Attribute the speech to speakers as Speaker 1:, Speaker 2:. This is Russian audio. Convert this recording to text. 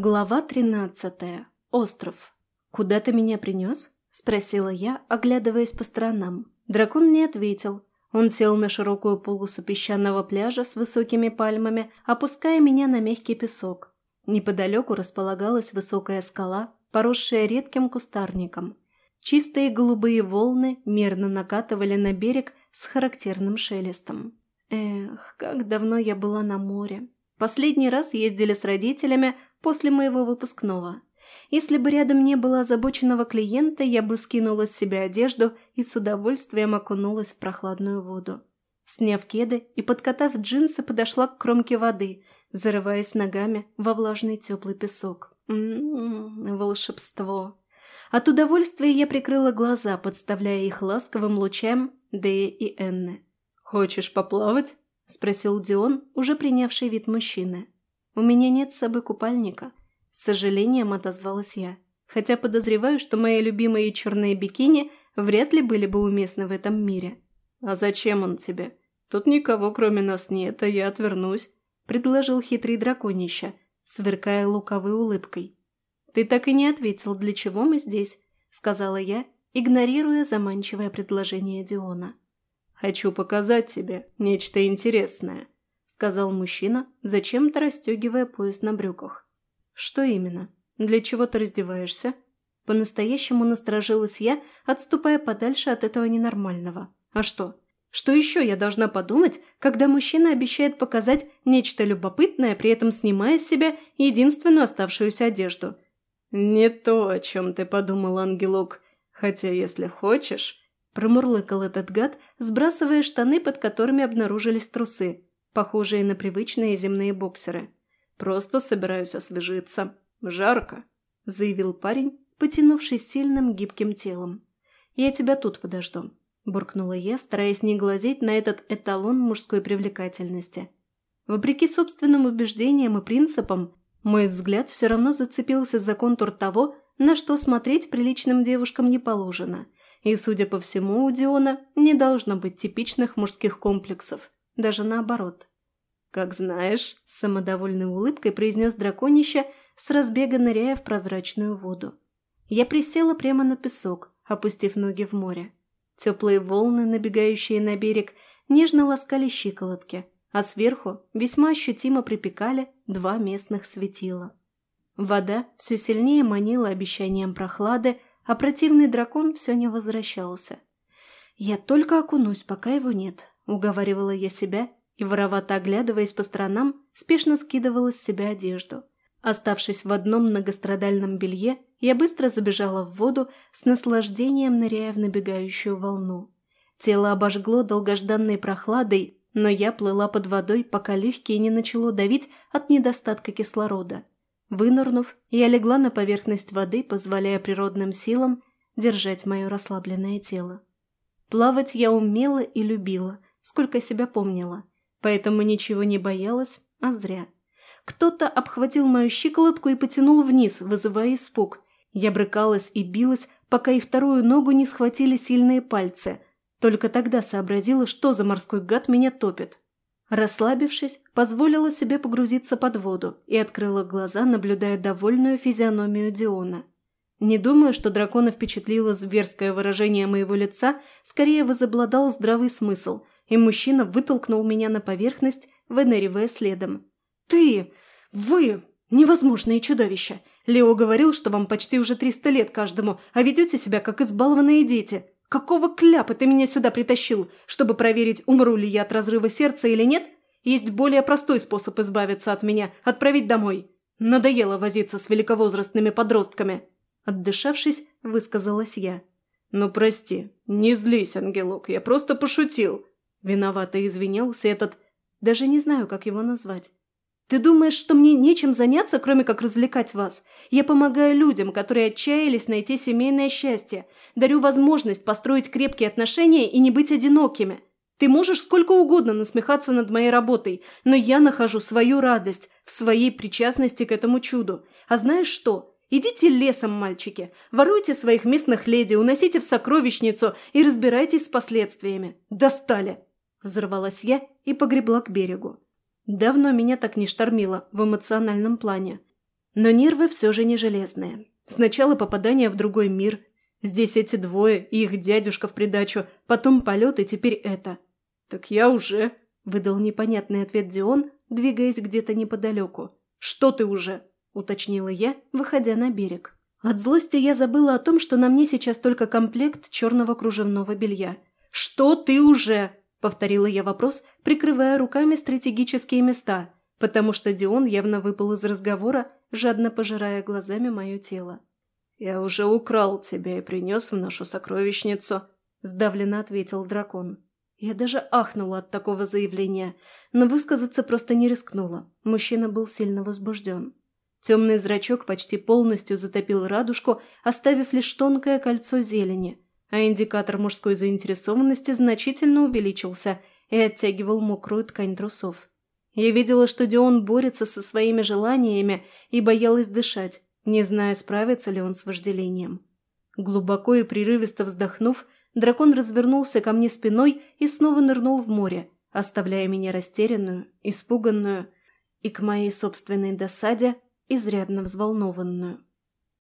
Speaker 1: Глава тринадцатая. Остров. «Куда ты меня принес?» – спросила я, оглядываясь по сторонам. Дракон не ответил. Он сел на широкую полосу песчаного пляжа с высокими пальмами, опуская меня на мягкий песок. Неподалеку располагалась высокая скала, поросшая редким кустарником. Чистые голубые волны мерно накатывали на берег с характерным шелестом. Эх, как давно я была на море. Последний раз ездили с родителями после моего выпускного. Если бы рядом не было озабоченного клиента, я бы скинула с себя одежду и с удовольствием окунулась в прохладную воду. Сняв кеды и подкатав джинсы, подошла к кромке воды, зарываясь ногами во влажный теплый песок. Ммм, волшебство. От удовольствия я прикрыла глаза, подставляя их ласковым лучам Дея и Энны. «Хочешь поплавать?» – спросил Дион, уже принявший вид мужчины. «У меня нет с собой купальника», – с сожалением отозвалась я. Хотя подозреваю, что мои любимые черные бикини вряд ли были бы уместны в этом мире. «А зачем он тебе? Тут никого кроме нас нет, а я отвернусь», – предложил хитрый драконище, сверкая луковой улыбкой. «Ты так и не ответил, для чего мы здесь», – сказала я, игнорируя заманчивое предложение Диона. «Хочу показать тебе нечто интересное», — сказал мужчина, зачем-то расстегивая пояс на брюках. «Что именно? Для чего ты раздеваешься?» По-настоящему насторожилась я, отступая подальше от этого ненормального. «А что? Что еще я должна подумать, когда мужчина обещает показать нечто любопытное, при этом снимая с себя единственную оставшуюся одежду?» «Не то, о чем ты подумал, ангелок. Хотя, если хочешь, Промурлыкал этот гад, сбрасывая штаны, под которыми обнаружились трусы, похожие на привычные земные боксеры. «Просто собираюсь освежиться. Жарко», — заявил парень, потянувшись сильным гибким телом. «Я тебя тут подожду», — буркнула я, стараясь не глазеть на этот эталон мужской привлекательности. Вопреки собственным убеждениям и принципам, мой взгляд все равно зацепился за контур того, на что смотреть приличным девушкам не положено — и, судя по всему, у Диона не должно быть типичных мужских комплексов, даже наоборот. «Как знаешь», – с самодовольной улыбкой произнес драконище, с разбега ныряя в прозрачную воду. Я присела прямо на песок, опустив ноги в море. Теплые волны, набегающие на берег, нежно ласкали щиколотки, а сверху весьма ощутимо припекали два местных светила. Вода все сильнее манила обещанием прохлады, а противный дракон все не возвращался. «Я только окунусь, пока его нет», — уговаривала я себя и, воровато оглядываясь по сторонам, спешно скидывала с себя одежду. Оставшись в одном многострадальном белье, я быстро забежала в воду с наслаждением ныряя в набегающую волну. Тело обожгло долгожданной прохладой, но я плыла под водой, пока легкие не начало давить от недостатка кислорода. Вынырнув, я легла на поверхность воды, позволяя природным силам держать мое расслабленное тело. Плавать я умела и любила, сколько себя помнила, поэтому ничего не боялась, а зря. Кто-то обхватил мою щиколотку и потянул вниз, вызывая испуг. Я брыкалась и билась, пока и вторую ногу не схватили сильные пальцы. Только тогда сообразила, что за морской гад меня топит. Расслабившись, позволила себе погрузиться под воду и открыла глаза, наблюдая довольную физиономию Диона. Не думаю, что дракона впечатлило зверское выражение моего лица, скорее возобладал здравый смысл, и мужчина вытолкнул меня на поверхность, выныривая следом. «Ты! Вы! Невозможные чудовища! Лео говорил, что вам почти уже триста лет каждому, а ведете себя как избалованные дети. «Какого кляпа ты меня сюда притащил? Чтобы проверить, умру ли я от разрыва сердца или нет? Есть более простой способ избавиться от меня – отправить домой. Надоело возиться с великовозрастными подростками». Отдышавшись, высказалась я. «Ну, прости, не злись, ангелок, я просто пошутил». Виновато извинялся этот... Даже не знаю, как его назвать. Ты думаешь, что мне нечем заняться, кроме как развлекать вас? Я помогаю людям, которые отчаялись найти семейное счастье. Дарю возможность построить крепкие отношения и не быть одинокими. Ты можешь сколько угодно насмехаться над моей работой, но я нахожу свою радость в своей причастности к этому чуду. А знаешь что? Идите лесом, мальчики, воруйте своих местных леди, уносите в сокровищницу и разбирайтесь с последствиями. Достали!» Взорвалась я и погребла к берегу. Давно меня так не штормило в эмоциональном плане. Но нервы все же не железные. Сначала попадание в другой мир. Здесь эти двое и их дядюшка в придачу, потом полет и теперь это. «Так я уже...» – выдал непонятный ответ Дион, двигаясь где-то неподалеку. «Что ты уже?» – уточнила я, выходя на берег. От злости я забыла о том, что на мне сейчас только комплект черного кружевного белья. «Что ты уже?» – повторила я вопрос, прикрывая руками стратегические места, потому что Дион явно выпал из разговора, жадно пожирая глазами мое тело. «Я уже украл тебя и принес в нашу сокровищницу», – сдавленно ответил дракон. Я даже ахнула от такого заявления, но высказаться просто не рискнула. Мужчина был сильно возбужден. Темный зрачок почти полностью затопил радужку, оставив лишь тонкое кольцо зелени, а индикатор мужской заинтересованности значительно увеличился и оттягивал мокрую ткань трусов. Я видела, что Дион борется со своими желаниями и боялась дышать, не зная, справится ли он с вожделением. Глубоко и прерывисто вздохнув, дракон развернулся ко мне спиной и снова нырнул в море, оставляя меня растерянную, испуганную и, к моей собственной досаде, изрядно взволнованную.